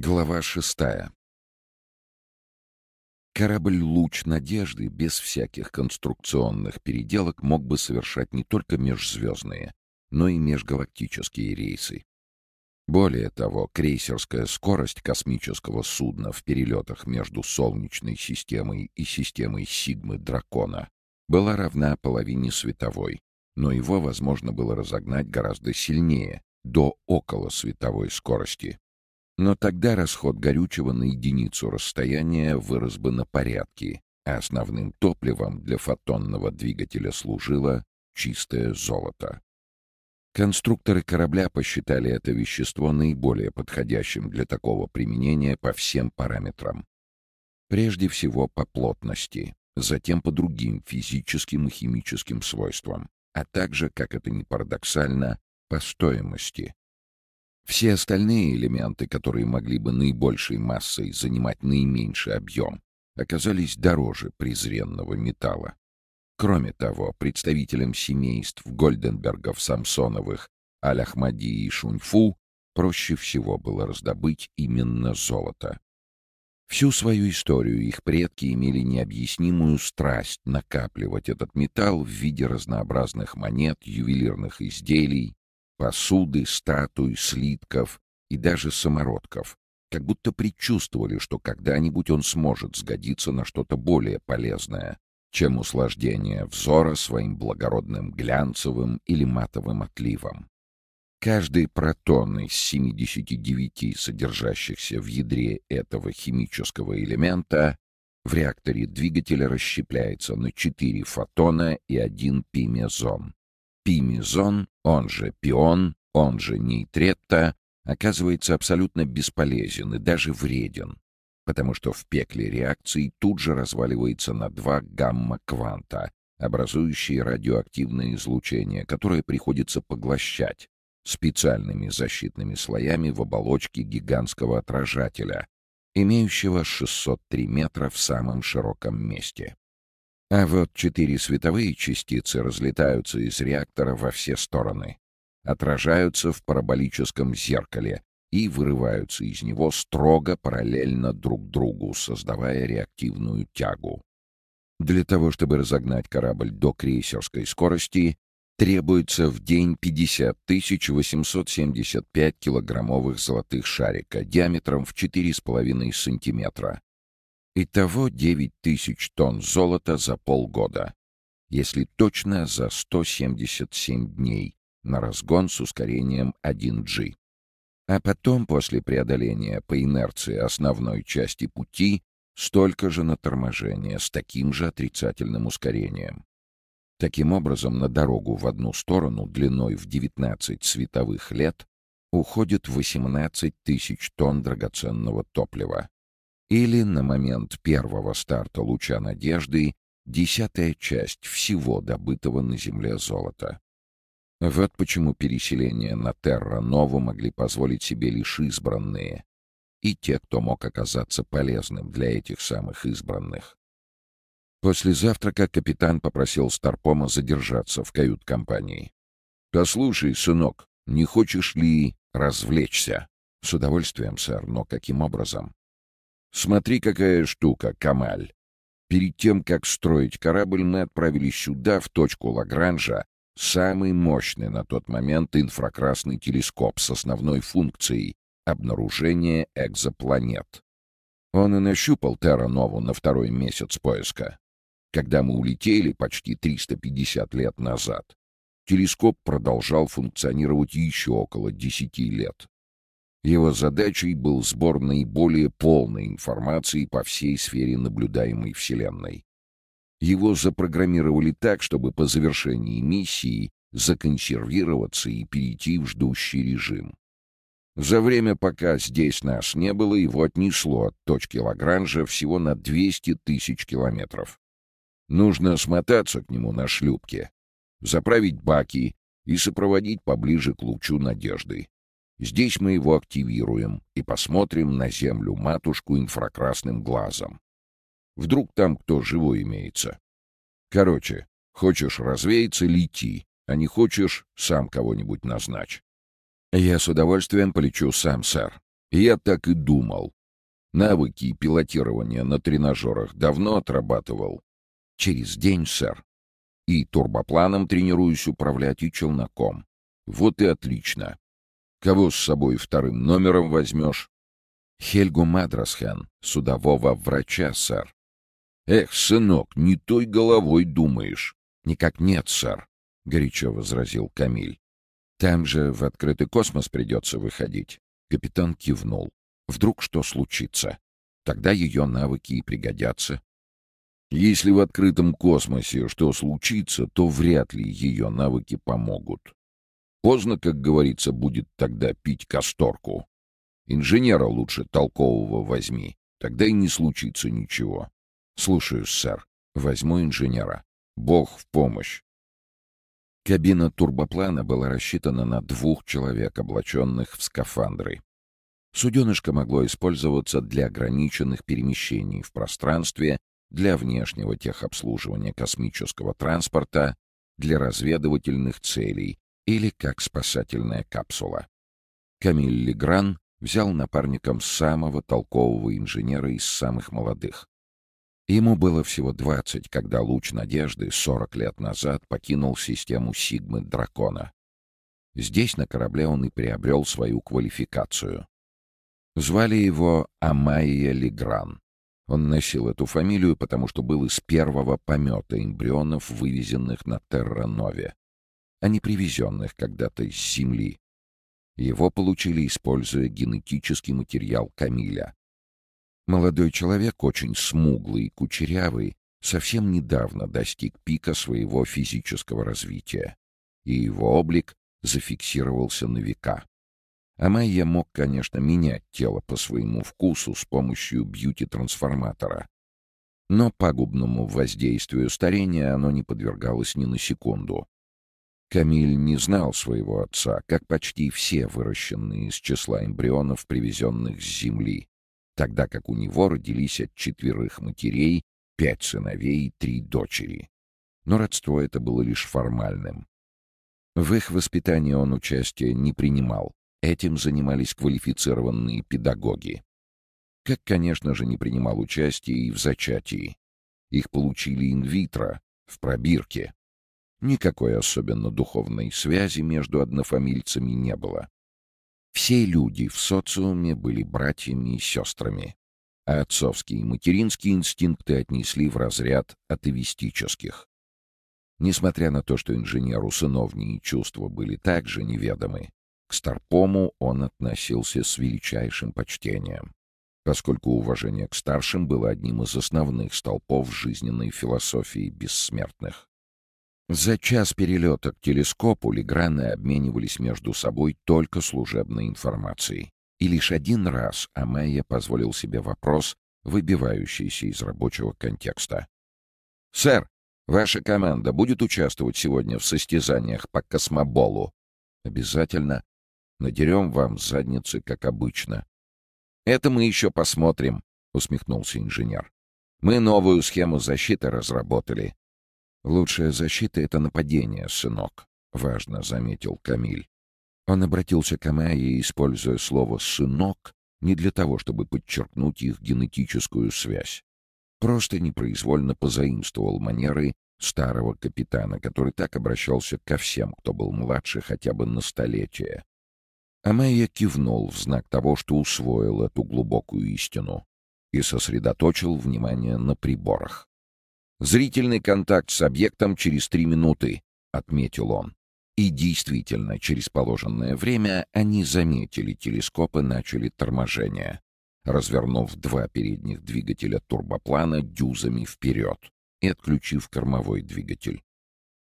Глава шестая. Корабль «Луч надежды» без всяких конструкционных переделок мог бы совершать не только межзвездные, но и межгалактические рейсы. Более того, крейсерская скорость космического судна в перелетах между Солнечной системой и системой Сигмы Дракона была равна половине световой, но его возможно было разогнать гораздо сильнее, до около световой скорости. Но тогда расход горючего на единицу расстояния вырос бы на порядки, а основным топливом для фотонного двигателя служило чистое золото. Конструкторы корабля посчитали это вещество наиболее подходящим для такого применения по всем параметрам. Прежде всего по плотности, затем по другим физическим и химическим свойствам, а также, как это ни парадоксально, по стоимости. Все остальные элементы, которые могли бы наибольшей массой занимать наименьший объем, оказались дороже презренного металла. Кроме того, представителям семейств Гольденбергов, Самсоновых, Аль-Ахмади и Шуньфу проще всего было раздобыть именно золото. Всю свою историю их предки имели необъяснимую страсть накапливать этот металл в виде разнообразных монет, ювелирных изделий, посуды, статуй, слитков и даже самородков, как будто предчувствовали, что когда-нибудь он сможет сгодиться на что-то более полезное, чем услаждение взора своим благородным глянцевым или матовым отливом. Каждый протон из 79 содержащихся в ядре этого химического элемента в реакторе двигателя расщепляется на 4 фотона и 1 пимезон. Пимизон, он же пион, он же нейтретта, оказывается абсолютно бесполезен и даже вреден, потому что в пекле реакции тут же разваливается на два гамма-кванта, образующие радиоактивное излучение, которое приходится поглощать специальными защитными слоями в оболочке гигантского отражателя, имеющего 603 метра в самом широком месте. А вот четыре световые частицы разлетаются из реактора во все стороны, отражаются в параболическом зеркале и вырываются из него строго параллельно друг другу, создавая реактивную тягу. Для того, чтобы разогнать корабль до крейсерской скорости, требуется в день 50 875 килограммовых золотых шарика диаметром в 4,5 сантиметра, Итого 9 тысяч тонн золота за полгода. Если точно, за 177 дней на разгон с ускорением 1G. А потом, после преодоления по инерции основной части пути, столько же на торможение с таким же отрицательным ускорением. Таким образом, на дорогу в одну сторону длиной в 19 световых лет уходит 18 тысяч тонн драгоценного топлива или на момент первого старта луча надежды десятая часть всего добытого на Земле золота. Вот почему переселение на Терра-Нову могли позволить себе лишь избранные, и те, кто мог оказаться полезным для этих самых избранных. После завтрака капитан попросил Старпома задержаться в кают-компании. «Послушай, сынок, не хочешь ли развлечься?» «С удовольствием, сэр, но каким образом?» Смотри, какая штука, Камаль. Перед тем, как строить корабль, мы отправили сюда, в точку Лагранжа, самый мощный на тот момент инфракрасный телескоп с основной функцией обнаружения экзопланет. Он и нащупал Терра-Нову на второй месяц поиска. Когда мы улетели почти 350 лет назад, телескоп продолжал функционировать еще около 10 лет. Его задачей был сбор наиболее полной информации по всей сфере наблюдаемой Вселенной. Его запрограммировали так, чтобы по завершении миссии законсервироваться и перейти в ждущий режим. За время, пока здесь нас не было, его отнесло от точки Лагранжа всего на 200 тысяч километров. Нужно смотаться к нему на шлюпке, заправить баки и сопроводить поближе к лучу надежды. Здесь мы его активируем и посмотрим на землю-матушку инфракрасным глазом. Вдруг там кто живой имеется. Короче, хочешь развеяться — лети, а не хочешь — сам кого-нибудь назначь. Я с удовольствием полечу сам, сэр. Я так и думал. Навыки пилотирования на тренажерах давно отрабатывал. Через день, сэр. И турбопланом тренируюсь управлять, и челноком. Вот и отлично. Кого с собой вторым номером возьмешь? Хельгу Мадрасхен, судового врача, сэр. Эх, сынок, не той головой думаешь. Никак нет, сэр, — горячо возразил Камиль. Там же в открытый космос придется выходить. Капитан кивнул. Вдруг что случится? Тогда ее навыки и пригодятся. Если в открытом космосе что случится, то вряд ли ее навыки помогут. Поздно, как говорится, будет тогда пить касторку. Инженера лучше толкового возьми, тогда и не случится ничего. Слушаюсь, сэр. Возьму инженера. Бог в помощь. Кабина турбоплана была рассчитана на двух человек, облаченных в скафандры. Суденышко могло использоваться для ограниченных перемещений в пространстве, для внешнего техобслуживания космического транспорта, для разведывательных целей или как спасательная капсула. Камиль Легран взял напарником самого толкового инженера из самых молодых. Ему было всего 20, когда луч надежды 40 лет назад покинул систему Сигмы Дракона. Здесь, на корабле, он и приобрел свою квалификацию. Звали его Амайя Легран. Он носил эту фамилию, потому что был из первого помета эмбрионов, вывезенных на Терра-Нове, а не привезенных когда-то с Земли. Его получили, используя генетический материал Камиля. Молодой человек, очень смуглый и кучерявый, совсем недавно достиг пика своего физического развития, и его облик зафиксировался на века. Амайя мог, конечно, менять тело по своему вкусу с помощью бьюти-трансформатора. Но пагубному воздействию старения оно не подвергалось ни на секунду. Камиль не знал своего отца, как почти все выращенные из числа эмбрионов, привезенных с Земли тогда как у него родились от четверых матерей пять сыновей и три дочери. Но родство это было лишь формальным. В их воспитании он участия не принимал. Этим занимались квалифицированные педагоги. Как, конечно же, не принимал участия и в зачатии. Их получили инвитро, в пробирке. Никакой особенно духовной связи между однофамильцами не было. Все люди в социуме были братьями и сестрами, а отцовские и материнские инстинкты отнесли в разряд атовистических. Несмотря на то, что инженеру сыновние чувства были также неведомы, к Старпому он относился с величайшим почтением, поскольку уважение к старшим было одним из основных столпов жизненной философии бессмертных. За час перелета к телескопу Леграны обменивались между собой только служебной информацией. И лишь один раз Амайя позволил себе вопрос, выбивающийся из рабочего контекста. «Сэр, ваша команда будет участвовать сегодня в состязаниях по космоболу?» «Обязательно. Надерем вам задницы, как обычно». «Это мы еще посмотрим», — усмехнулся инженер. «Мы новую схему защиты разработали. «Лучшая защита — это нападение, сынок», — важно заметил Камиль. Он обратился к Амайе, используя слово «сынок» не для того, чтобы подчеркнуть их генетическую связь. Просто непроизвольно позаимствовал манеры старого капитана, который так обращался ко всем, кто был младше хотя бы на столетие. Амайя кивнул в знак того, что усвоил эту глубокую истину и сосредоточил внимание на приборах. Зрительный контакт с объектом через три минуты, отметил он. И действительно, через положенное время они заметили телескоп и начали торможение, развернув два передних двигателя турбоплана дюзами вперед и отключив кормовой двигатель.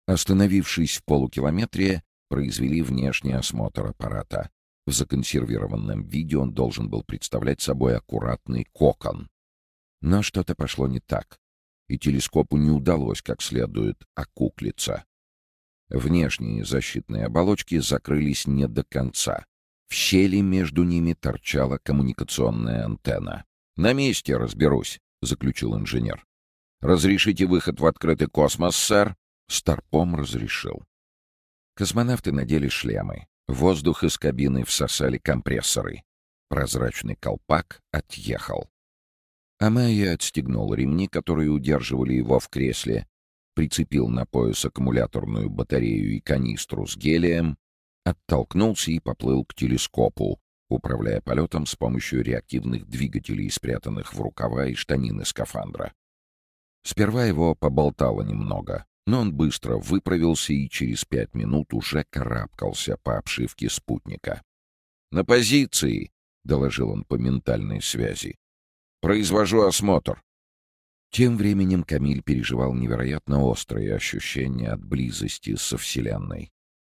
Остановившись в полукилометре, произвели внешний осмотр аппарата. В законсервированном виде он должен был представлять собой аккуратный кокон. Но что-то пошло не так и телескопу не удалось как следует окуклиться. Внешние защитные оболочки закрылись не до конца. В щели между ними торчала коммуникационная антенна. «На месте разберусь», — заключил инженер. «Разрешите выход в открытый космос, сэр?» Старпом разрешил. Космонавты надели шлемы. Воздух из кабины всосали компрессоры. Прозрачный колпак отъехал. Амайя отстегнул ремни, которые удерживали его в кресле, прицепил на пояс аккумуляторную батарею и канистру с гелием, оттолкнулся и поплыл к телескопу, управляя полетом с помощью реактивных двигателей, спрятанных в рукава и штанины скафандра. Сперва его поболтало немного, но он быстро выправился и через пять минут уже карабкался по обшивке спутника. «На позиции!» — доложил он по ментальной связи. «Произвожу осмотр». Тем временем Камиль переживал невероятно острые ощущения от близости со Вселенной.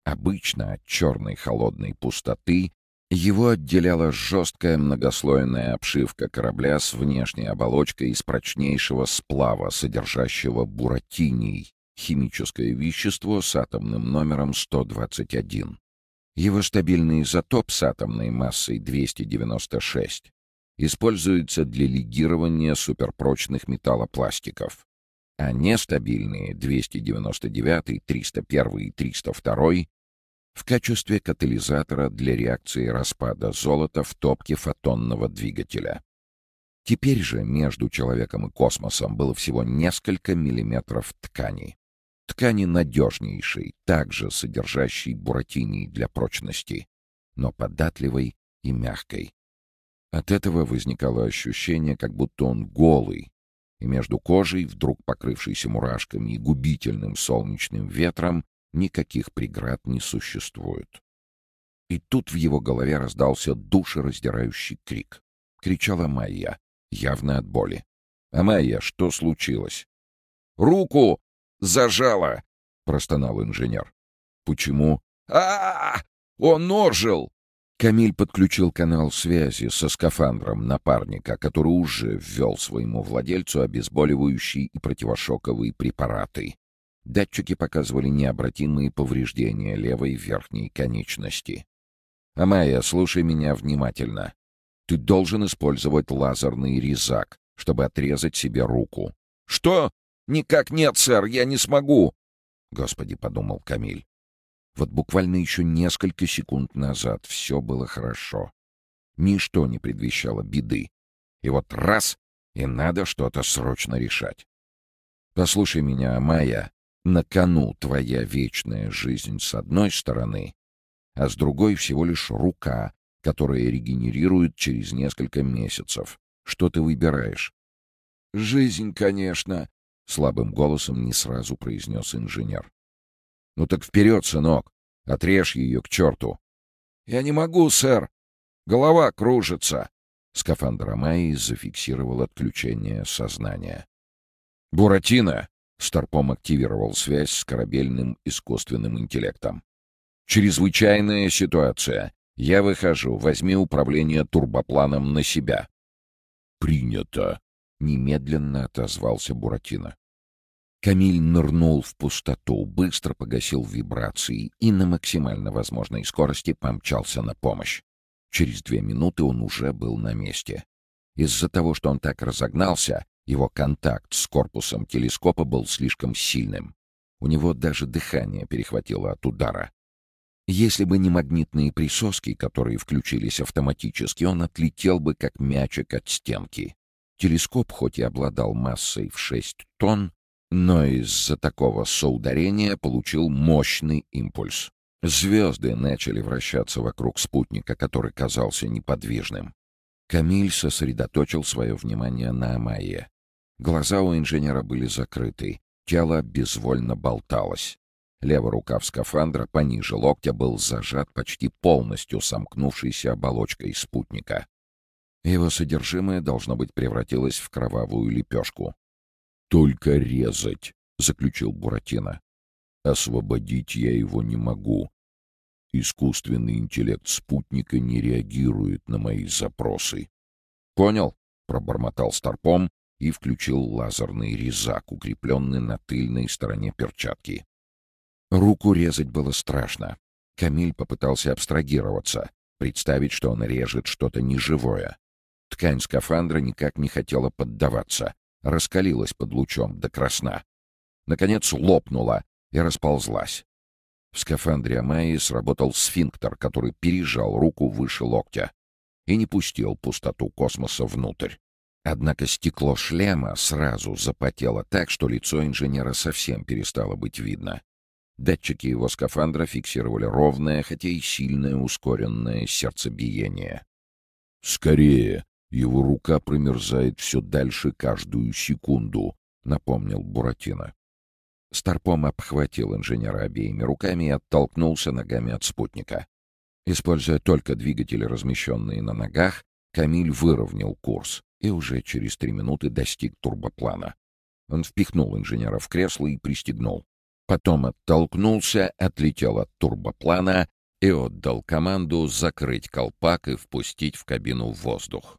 Обычно от черной холодной пустоты его отделяла жесткая многослойная обшивка корабля с внешней оболочкой из прочнейшего сплава, содержащего буратиний, химическое вещество с атомным номером 121. Его стабильный изотоп с атомной массой 296 используется для легирования суперпрочных металлопластиков, а нестабильные 299, 301 и 302 в качестве катализатора для реакции распада золота в топке фотонного двигателя. Теперь же между человеком и космосом было всего несколько миллиметров ткани. Ткани надежнейшей, также содержащей буратиний для прочности, но податливой и мягкой. От этого возникало ощущение, как будто он голый, и между кожей, вдруг покрывшейся мурашками и губительным солнечным ветром, никаких преград не существует. И тут в его голове раздался душераздирающий крик. Кричала Майя, явно от боли. «А Майя, что случилось?» «Руку зажала!» — простонал инженер. «Почему?» а, -а, -а Он ожил!» Камиль подключил канал связи со скафандром напарника, который уже ввел своему владельцу обезболивающие и противошоковые препараты. Датчики показывали необратимые повреждения левой верхней конечности. «Амайя, слушай меня внимательно. Ты должен использовать лазерный резак, чтобы отрезать себе руку». «Что? Никак нет, сэр, я не смогу!» Господи, — подумал Камиль. Вот буквально еще несколько секунд назад все было хорошо. Ничто не предвещало беды. И вот раз — и надо что-то срочно решать. Послушай меня, Майя, на кону твоя вечная жизнь с одной стороны, а с другой всего лишь рука, которая регенерирует через несколько месяцев. Что ты выбираешь? «Жизнь, конечно», — слабым голосом не сразу произнес инженер. «Ну так вперед, сынок! Отрежь ее к черту!» «Я не могу, сэр! Голова кружится!» Скафандр Амайи зафиксировал отключение сознания. «Буратино!» Старпом активировал связь с корабельным искусственным интеллектом. «Чрезвычайная ситуация. Я выхожу. Возьми управление турбопланом на себя». «Принято», — немедленно отозвался Буратино. Камиль нырнул в пустоту, быстро погасил вибрации и на максимально возможной скорости помчался на помощь. Через две минуты он уже был на месте. Из-за того, что он так разогнался, его контакт с корпусом телескопа был слишком сильным. У него даже дыхание перехватило от удара. Если бы не магнитные присоски, которые включились автоматически, он отлетел бы как мячик от стенки. Телескоп хоть и обладал массой в 6 тонн, но из-за такого соударения получил мощный импульс. Звезды начали вращаться вокруг спутника, который казался неподвижным. Камиль сосредоточил свое внимание на Амайе. Глаза у инженера были закрыты, тело безвольно болталось. Левая рука в скафандра пониже локтя был зажат почти полностью сомкнувшейся оболочкой спутника. Его содержимое, должно быть, превратилось в кровавую лепешку. «Только резать», — заключил Буратино. «Освободить я его не могу. Искусственный интеллект спутника не реагирует на мои запросы». «Понял», — пробормотал Старпом и включил лазерный резак, укрепленный на тыльной стороне перчатки. Руку резать было страшно. Камиль попытался абстрагироваться, представить, что он режет что-то неживое. Ткань скафандра никак не хотела поддаваться, раскалилась под лучом до красна. Наконец лопнула и расползлась. В скафандре Амайи сработал сфинктер, который пережал руку выше локтя. и не пустил пустоту космоса внутрь. Однако стекло шлема сразу запотело так, что лицо инженера совсем перестало быть видно. Датчики его скафандра фиксировали ровное, хотя и сильное ускоренное сердцебиение. «Скорее! Его рука промерзает все дальше каждую секунду», — напомнил Буратино. Старпом обхватил инженера обеими руками и оттолкнулся ногами от спутника. Используя только двигатели, размещенные на ногах, Камиль выровнял курс и уже через три минуты достиг турбоплана. Он впихнул инженера в кресло и пристегнул. Потом оттолкнулся, отлетел от турбоплана и отдал команду закрыть колпак и впустить в кабину воздух. —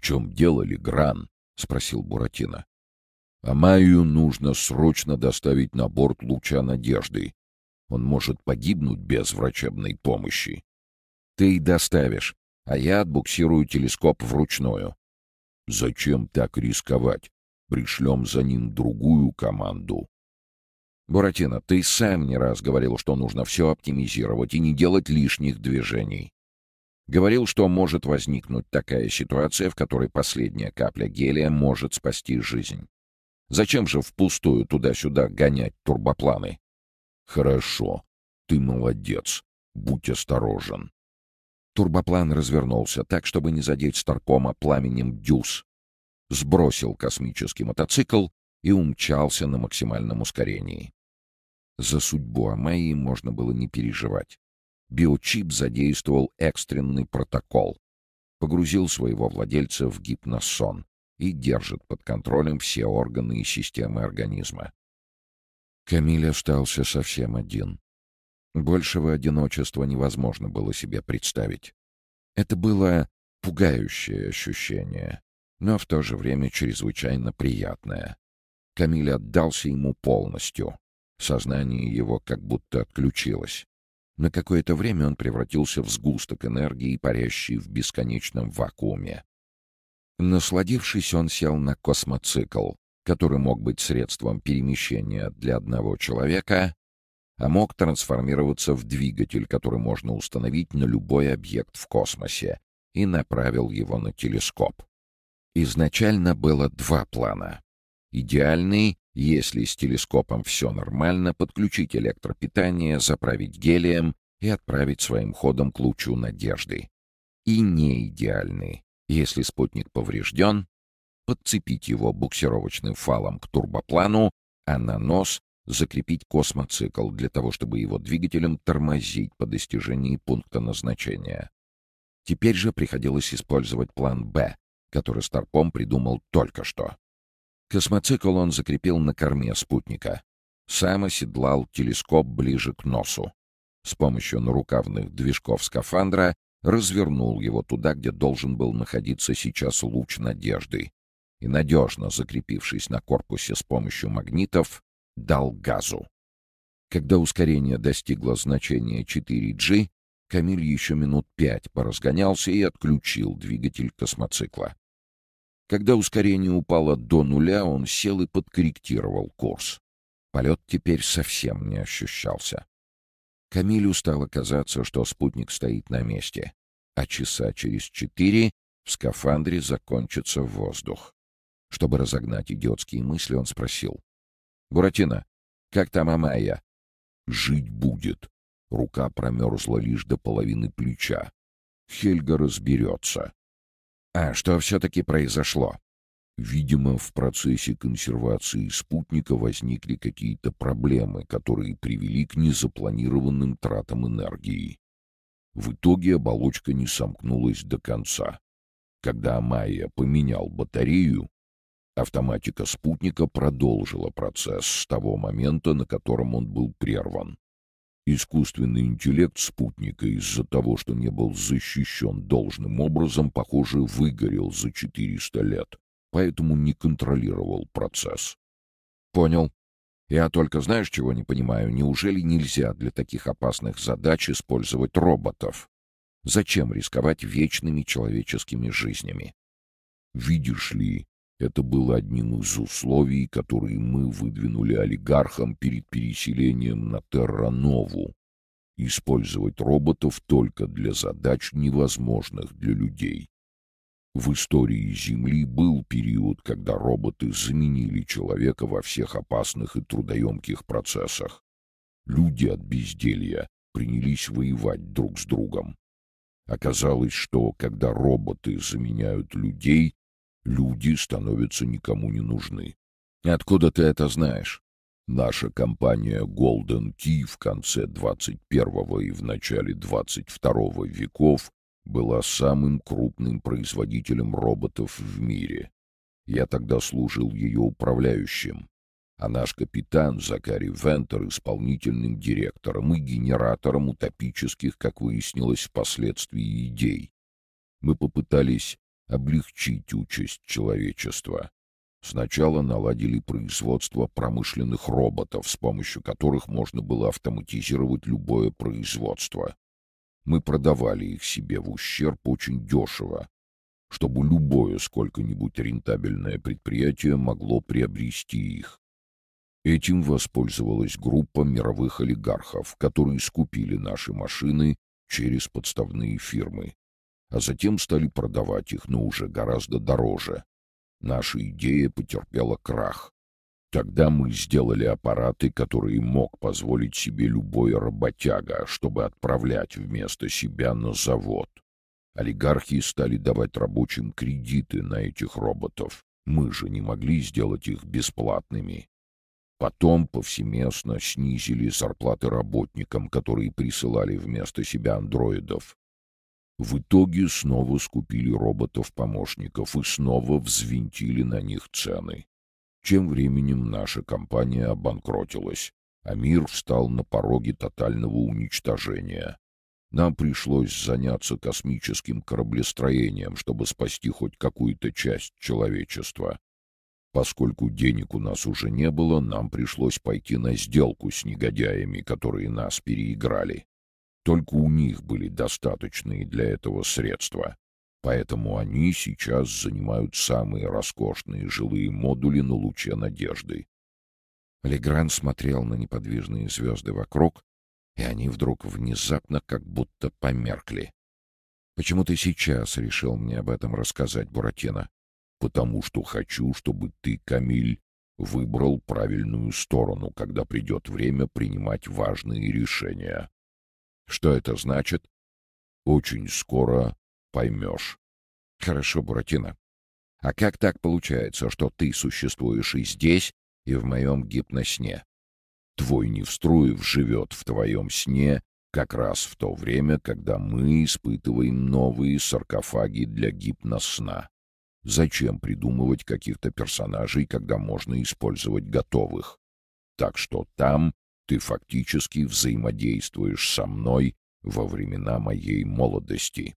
Чем дело, Легран? — спросил Буратино. — Амаю нужно срочно доставить на борт луча надежды. Он может погибнуть без врачебной помощи. — Ты доставишь, а я отбуксирую телескоп вручную. — Зачем так рисковать? Пришлем за ним другую команду. Буратино, ты сам не раз говорил, что нужно все оптимизировать и не делать лишних движений. Говорил, что может возникнуть такая ситуация, в которой последняя капля гелия может спасти жизнь. Зачем же впустую туда-сюда гонять турбопланы? Хорошо. Ты молодец. Будь осторожен. Турбоплан развернулся так, чтобы не задеть Старпома пламенем дюз. Сбросил космический мотоцикл и умчался на максимальном ускорении. За судьбу Амайи можно было не переживать. Биочип задействовал экстренный протокол, погрузил своего владельца в гипносон и держит под контролем все органы и системы организма. Камиль остался совсем один. Большего одиночества невозможно было себе представить. Это было пугающее ощущение, но в то же время чрезвычайно приятное. Камиль отдался ему полностью, Сознание его как будто отключилось. На какое-то время он превратился в сгусток энергии, парящий в бесконечном вакууме. Насладившись, он сел на космоцикл, который мог быть средством перемещения для одного человека, а мог трансформироваться в двигатель, который можно установить на любой объект в космосе, и направил его на телескоп. Изначально было два плана. Идеальный если с телескопом все нормально, подключить электропитание, заправить гелием и отправить своим ходом к лучу надежды. И не идеальный. Если спутник поврежден, подцепить его буксировочным фалом к турбоплану, а на нос закрепить космоцикл для того, чтобы его двигателем тормозить по достижении пункта назначения. Теперь же приходилось использовать план «Б», который Старпом придумал только что. Космоцикл он закрепил на корме спутника. Сам оседлал телескоп ближе к носу. С помощью нарукавных движков скафандра развернул его туда, где должен был находиться сейчас луч надежды, и, надежно закрепившись на корпусе с помощью магнитов, дал газу. Когда ускорение достигло значения 4G, Камиль еще минут пять поразгонялся и отключил двигатель космоцикла. Когда ускорение упало до нуля, он сел и подкорректировал курс. Полет теперь совсем не ощущался. Камилю стало казаться, что спутник стоит на месте, а часа через четыре в скафандре закончится воздух. Чтобы разогнать идиотские мысли, он спросил. «Буратино, как там Амайя?» «Жить будет». Рука промерзла лишь до половины плеча. Хельга разберется. А что все-таки произошло? Видимо, в процессе консервации спутника возникли какие-то проблемы, которые привели к незапланированным тратам энергии. В итоге оболочка не сомкнулась до конца. Когда Майя поменял батарею, автоматика спутника продолжила процесс с того момента, на котором он был прерван. Искусственный интеллект спутника из-за того, что не был защищен должным образом, похоже, выгорел за 400 лет, поэтому не контролировал процесс. Понял. Я только знаешь, чего не понимаю? Неужели нельзя для таких опасных задач использовать роботов? Зачем рисковать вечными человеческими жизнями? Видишь ли, это было одним из условий, которые мы выдвинули олигархам перед переселением на Терранову. использовать роботов только для задач, невозможных для людей. В истории Земли был период, когда роботы заменили человека во всех опасных и трудоемких процессах. Люди от безделья принялись воевать друг с другом. Оказалось, что когда роботы заменяют людей, люди становятся никому не нужны. Откуда ты это знаешь? Наша компания Golden Key в конце 21 и в начале 22 веков была самым крупным производителем роботов в мире. Я тогда служил ее управляющим, а наш капитан Закари Вентер — исполнительным директором и генератором утопических, как выяснилось впоследствии, идей. Мы попытались облегчить участь человечества. Сначала наладили производство промышленных роботов, с помощью которых можно было автоматизировать любое производство. Мы продавали их себе в ущерб очень дешево, чтобы любое сколько-нибудь рентабельное предприятие могло приобрести их. Этим воспользовалась группа мировых олигархов, которые скупили наши машины через подставные фирмы, а затем стали продавать их, но уже гораздо дороже, наша идея потерпела крах. Тогда мы сделали аппараты, которые мог позволить себе любой работяга, чтобы отправлять вместо себя на завод. Олигархи стали давать рабочим кредиты на этих роботов. Мы же не могли сделать их бесплатными. Потом повсеместно снизили зарплаты работникам, которые присылали вместо себя андроидов. В итоге снова скупили роботов-помощников и снова взвинтили на них цены. Тем временем наша компания обанкротилась, а мир встал на пороге тотального уничтожения. Нам пришлось заняться космическим кораблестроением, чтобы спасти хоть какую-то часть человечества. Поскольку денег у нас уже не было, нам пришлось пойти на сделку с негодяями, которые нас переиграли. Только у них были достаточные для этого средства. Поэтому они сейчас занимают самые роскошные жилые модули на луче надежды. Легран смотрел на неподвижные звезды вокруг, и они вдруг внезапно как будто померкли. «Почему ты сейчас решил мне об этом рассказать, Буратино?» «Потому что хочу, чтобы ты, Камиль, выбрал правильную сторону, когда придет время принимать важные решения. Что это значит? Очень скоро поймешь. Хорошо, Буратино. А как так получается, что ты существуешь и здесь, и в моем гипносне? Твой Невструев живет в твоем сне как раз в то время, когда мы испытываем новые саркофаги для гипносна. Зачем придумывать каких-то персонажей, когда можно использовать готовых? Так что там ты фактически взаимодействуешь со мной во времена моей молодости.